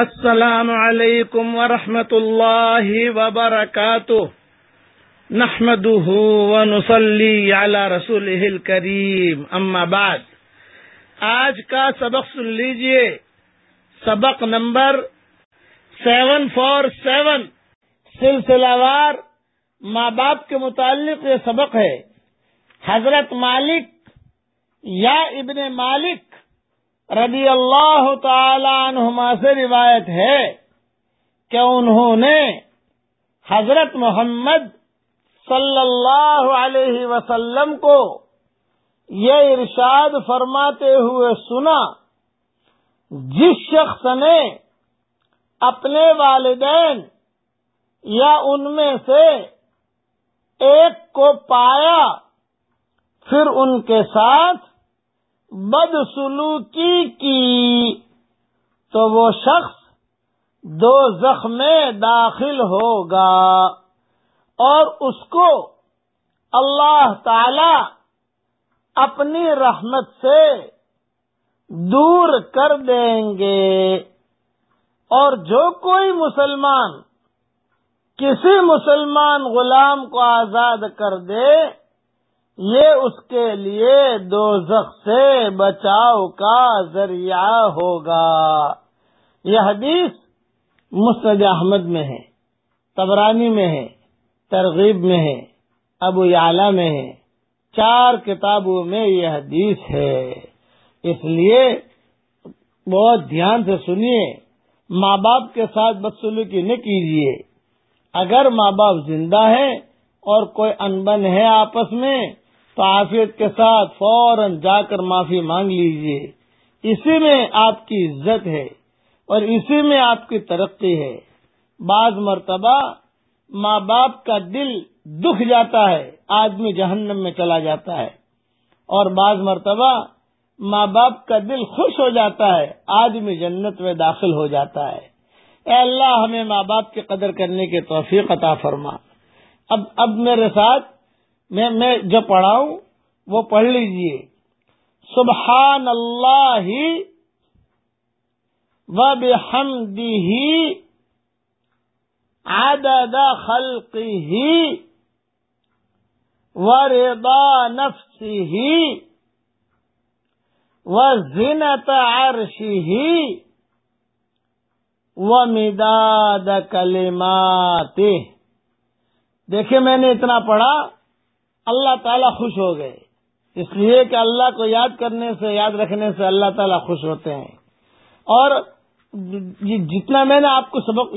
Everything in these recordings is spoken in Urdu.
السلام علیکم ورحمۃ اللہ وبرکاتہ۔ نحمده ونصلي على رسوله الكريم اما بعد۔ آج کا سبق سن لیجیے۔ سبق نمبر سیون فور سیون۔ سلسلہ وار ماں باپ کے متعلق یہ سبق ہے۔ حضرت مالک یا ابن مالک رضی اللہ تعالی عنہما سے روایت ہے کہ انہوں نے حضرت محمد صلی اللہ علیہ وسلم کو یہ ارشاد فرماتے ہوئے سنا، جس شخص نے اپنے والدین یا ان میں سے ایک کو پایا، پھر ان کے ساتھ بدسلوکی کی تو وہ شخص دو زخم داخل ہوگا اور اس کو اللہ تعالی اپنی رحمت سے دور کر دیں گے۔ اور جو کوئی مسلمان، کسی مسلمان غلام کو آزاد کر دے یہ اس کے لیے دو سے بچاؤ کا ذریعہ ہوگا۔ یہ حدیث مستد احمد میں ہے تبرانی میں ہے، ترغیب میں ہے، ابو اعلی میں ہے۔ چار کتابوں میں یہ حدیث ہے۔ اس لیے بہت دھیان سے سنیے، ماں باپ کے ساتھ بدسلوکی نہ کیجیے۔ اگر ماں باپ زندہ ہے اور کوئی انبن ہے آپس میں تو آفیت کے ساتھ فوراً جا کر معافی مانگ لیجیے۔ اسی میں آپ کی عزت ہے اور اسی میں آپ کی ترقی ہے۔ بعض مرتبہ ماں باپ کا دل دکھ جاتا ہے، آدمی جہنم میں چلا جاتا ہے۔ اور بعض مرتبہ ماں باپ کا دل خوش ہو جاتا ہے، آدمی جنت میں داخل ہو جاتا ہے۔ اے اللہ، ہمیں ماں باپ کی قدر کرنے کی توفیق عطا فرما۔ اب اب میرے ساتھ میں میں جو پڑھاؤں وہ پڑھ لیجیے۔ سبحان اللہ و بحمدہ عدد خلقه ورضا نفسه وزنة عرشه ومداد کلماته دیکھیں میں نے اتنا پڑھا اللہ تعالیٰ خوش ہو گئے۔ اس لیے کہ اللہ کو یاد کرنے سے، یاد رکھنے سے اللہ تعالیٰ خوش ہوتے ہیں۔ اور جی، جتنا میں نے آپ کو سبق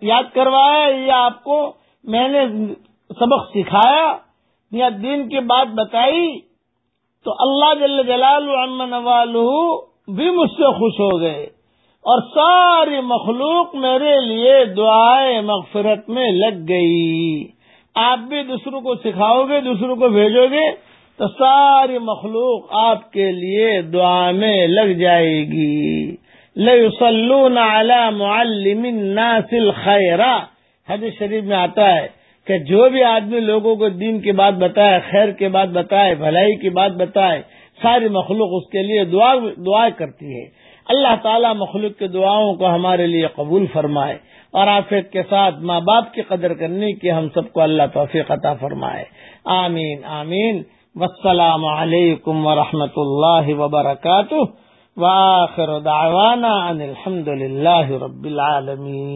یاد کروایا یا آپ کو میں نے سبق سکھایا، یا دین کی بات بتائی، تو اللہ جل جلال امن بھی مجھ سے خوش ہو گئے۔ اور ساری مخلوق میرے لیے دعائیں مغفرت میں لگ گئی۔ آپ بھی دوسروں کو سکھاؤ گے، دوسروں کو بھیجو گے، تو ساری مخلوق آپ کے لیے دعا میں لگ جائے گی۔ لسلون اعلی معلم ناسل خیرا حدیث شریف میں آتا ہے کہ جو بھی آدمی لوگوں کو دین کی بات بتائے، خیر کی بات بتائے، بھلائی کی بات بتائے، ساری مخلوق اس کے لیے دعا دعا کرتی ہے۔ اللہ تعالیٰ مخلوق کی دعاؤں کو ہمارے لیے قبول فرمائے۔ اور آفیت کے ساتھ ماں باپ کی قدر کرنے کی ہم سب کو اللہ توفیق عطا فرمائے۔ آمین آمین۔ والسلام علیکم ورحمۃ اللہ وبرکاتہ۔ واخر دعوانا ان الحمد للہ رب العالمین۔